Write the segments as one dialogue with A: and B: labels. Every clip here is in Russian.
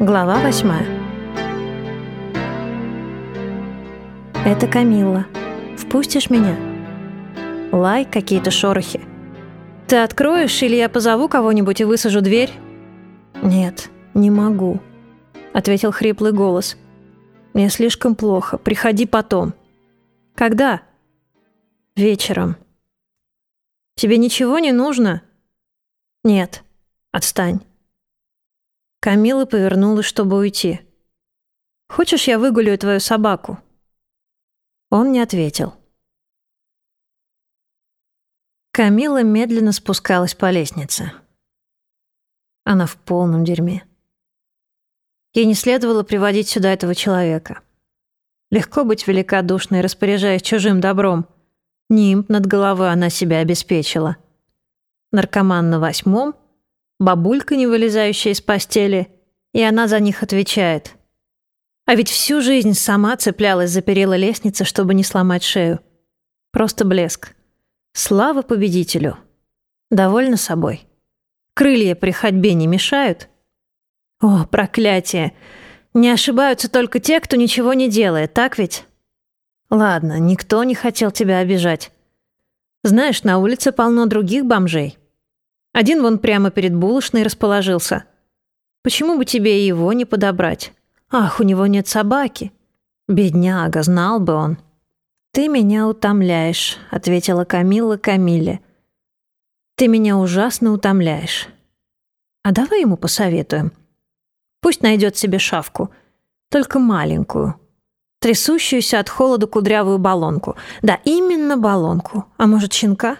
A: Глава восьмая. Это Камилла. Впустишь меня? Лай, какие-то шорохи. Ты откроешь, или я позову кого-нибудь и высажу дверь? Нет, не могу, ответил хриплый голос. Мне слишком плохо. Приходи потом. Когда? Вечером. Тебе ничего не нужно? Нет. Отстань. Камила повернулась, чтобы уйти. «Хочешь, я выгулю твою собаку?» Он не ответил. Камила медленно спускалась по лестнице. Она в полном дерьме. Ей не следовало приводить сюда этого человека. Легко быть великодушной, распоряжаясь чужим добром. Нимб над головой она себя обеспечила. Наркоман на восьмом — бабулька, не вылезающая из постели, и она за них отвечает. А ведь всю жизнь сама цеплялась за перила лестницы, чтобы не сломать шею. Просто блеск. Слава победителю. Довольна собой. Крылья при ходьбе не мешают. О, проклятие! Не ошибаются только те, кто ничего не делает, так ведь? Ладно, никто не хотел тебя обижать. Знаешь, на улице полно других бомжей. Один вон прямо перед булочной расположился. Почему бы тебе его не подобрать? Ах, у него нет собаки. Бедняга, знал бы он. Ты меня утомляешь, ответила Камилла Камиле. Ты меня ужасно утомляешь. А давай ему посоветуем. Пусть найдет себе шавку, только маленькую, трясущуюся от холода кудрявую баллонку. Да, именно баллонку. А может, щенка?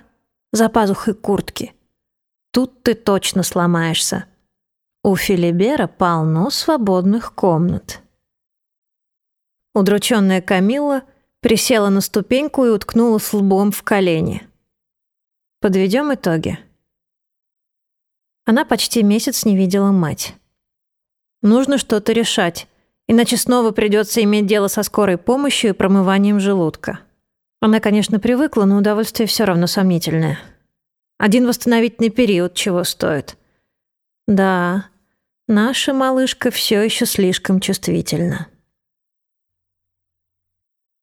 A: За пазухой куртки. Тут ты точно сломаешься. У Филибера полно свободных комнат. Удрученная Камилла присела на ступеньку и уткнулась лбом в колени. Подведем итоги. Она почти месяц не видела мать. Нужно что-то решать, иначе снова придется иметь дело со скорой помощью и промыванием желудка. Она, конечно, привыкла, но удовольствие все равно сомнительное. Один восстановительный период чего стоит. Да, наша малышка все еще слишком чувствительна.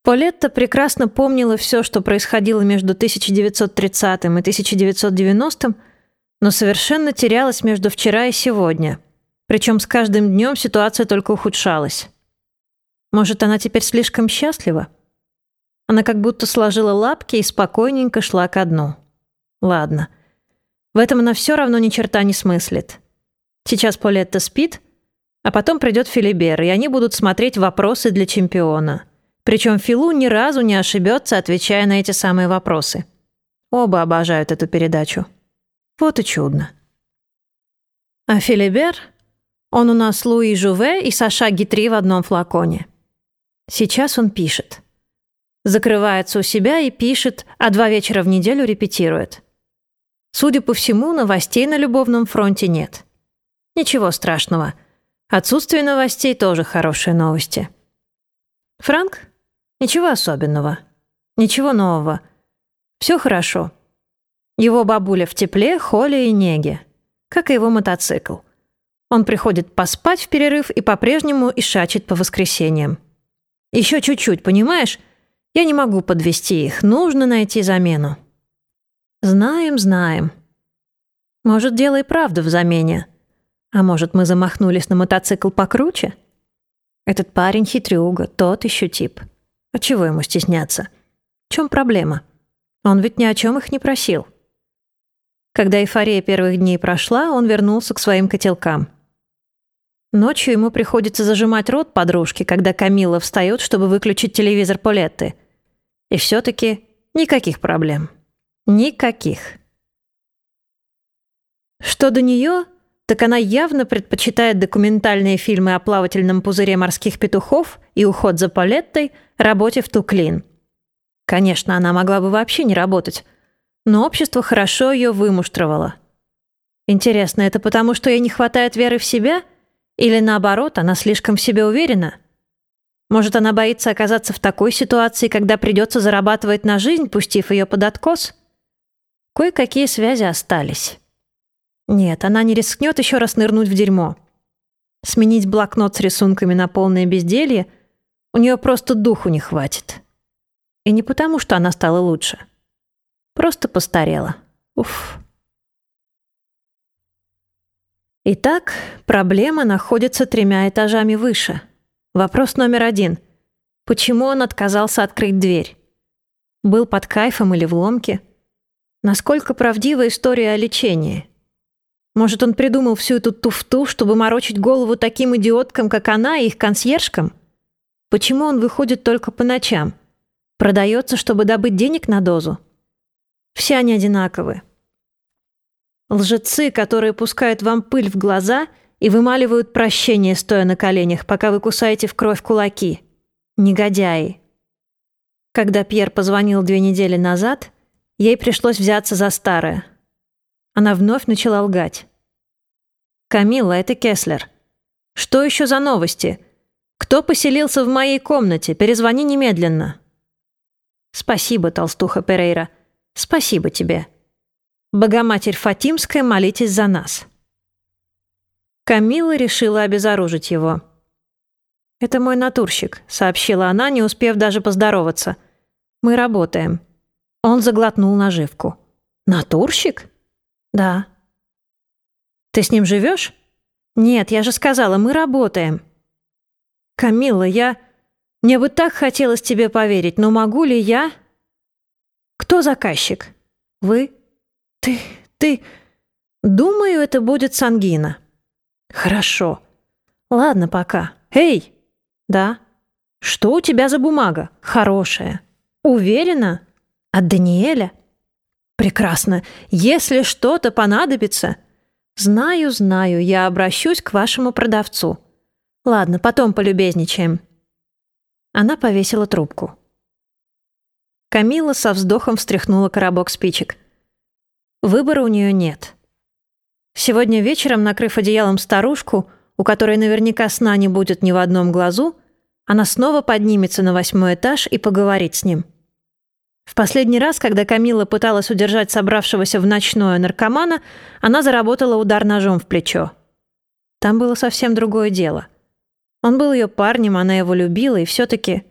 A: Полетта прекрасно помнила все, что происходило между 1930 и 1990, но совершенно терялась между вчера и сегодня. Причем с каждым днем ситуация только ухудшалась. Может, она теперь слишком счастлива? Она как будто сложила лапки и спокойненько шла ко дну. Ладно. В этом она все равно ни черта не смыслит. Сейчас Полетта спит, а потом придет Филибер, и они будут смотреть вопросы для чемпиона. Причем Филу ни разу не ошибется, отвечая на эти самые вопросы. Оба обожают эту передачу. Вот и чудно. А Филибер? Он у нас Луи Жуве и Саша Гитри в одном флаконе. Сейчас он пишет. Закрывается у себя и пишет, а два вечера в неделю репетирует. Судя по всему, новостей на любовном фронте нет. Ничего страшного. Отсутствие новостей тоже хорошие новости. Франк? Ничего особенного. Ничего нового. Все хорошо. Его бабуля в тепле, холе и неге. Как и его мотоцикл. Он приходит поспать в перерыв и по-прежнему ишачит по воскресеньям. Еще чуть-чуть, понимаешь? Я не могу подвести их, нужно найти замену. Знаем, знаем. Может, дело и правда в замене. А может, мы замахнулись на мотоцикл покруче? Этот парень хитрюга, тот еще тип. А чего ему стесняться? В чем проблема? Он ведь ни о чем их не просил. Когда эйфория первых дней прошла, он вернулся к своим котелкам. Ночью ему приходится зажимать рот подружки, когда Камила встает, чтобы выключить телевизор Полетты. И все-таки никаких проблем. Никаких. Что до нее, так она явно предпочитает документальные фильмы о плавательном пузыре морских петухов и уход за Палеттой работе в Туклин. Конечно, она могла бы вообще не работать, но общество хорошо ее вымуштровало. Интересно, это потому, что ей не хватает веры в себя? Или наоборот, она слишком в себе уверена? Может, она боится оказаться в такой ситуации, когда придется зарабатывать на жизнь, пустив ее под откос? Кое-какие связи остались. Нет, она не рискнет еще раз нырнуть в дерьмо. Сменить блокнот с рисунками на полное безделье у нее просто духу не хватит. И не потому, что она стала лучше. Просто постарела. Уф. Итак, проблема находится тремя этажами выше. Вопрос номер один. Почему он отказался открыть дверь? Был под кайфом или в ломке? Насколько правдива история о лечении? Может, он придумал всю эту туфту, чтобы морочить голову таким идиоткам, как она и их консьержкам? Почему он выходит только по ночам? Продается, чтобы добыть денег на дозу? Все они одинаковы. Лжецы, которые пускают вам пыль в глаза и вымаливают прощение, стоя на коленях, пока вы кусаете в кровь кулаки. Негодяи. Когда Пьер позвонил две недели назад, ей пришлось взяться за старое. Она вновь начала лгать. «Камилла, это Кеслер. Что еще за новости? Кто поселился в моей комнате? Перезвони немедленно». «Спасибо, толстуха Перейра. Спасибо тебе». Богоматерь Фатимская, молитесь за нас». Камила решила обезоружить его. «Это мой натурщик», — сообщила она, не успев даже поздороваться. «Мы работаем». Он заглотнул наживку. «Натурщик?» «Да». «Ты с ним живешь?» «Нет, я же сказала, мы работаем». «Камилла, я... Мне бы так хотелось тебе поверить, но могу ли я...» «Кто заказчик?» «Вы?» «Ты... ты...» «Думаю, это будет сангина». «Хорошо. Ладно, пока. Эй!» «Да». «Что у тебя за бумага? Хорошая». «Уверена?» «От Даниэля?» «Прекрасно. Если что-то понадобится...» «Знаю, знаю, я обращусь к вашему продавцу». «Ладно, потом полюбезничаем». Она повесила трубку. Камила со вздохом встряхнула коробок спичек. Выбора у нее нет. Сегодня вечером, накрыв одеялом старушку, у которой наверняка сна не будет ни в одном глазу, она снова поднимется на восьмой этаж и поговорит с ним. В последний раз, когда Камила пыталась удержать собравшегося в ночное наркомана, она заработала удар ножом в плечо. Там было совсем другое дело. Он был ее парнем, она его любила, и все-таки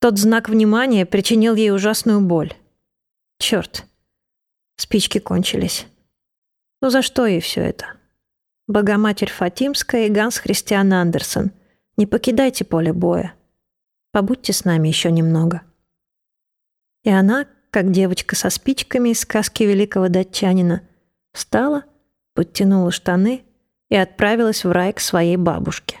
A: тот знак внимания причинил ей ужасную боль. Черт. Спички кончились. Ну за что ей все это? Богоматерь Фатимская и Ганс Христиан Андерсон. Не покидайте поле боя. Побудьте с нами еще немного. И она, как девочка со спичками из сказки великого датчанина, встала, подтянула штаны и отправилась в рай к своей бабушке.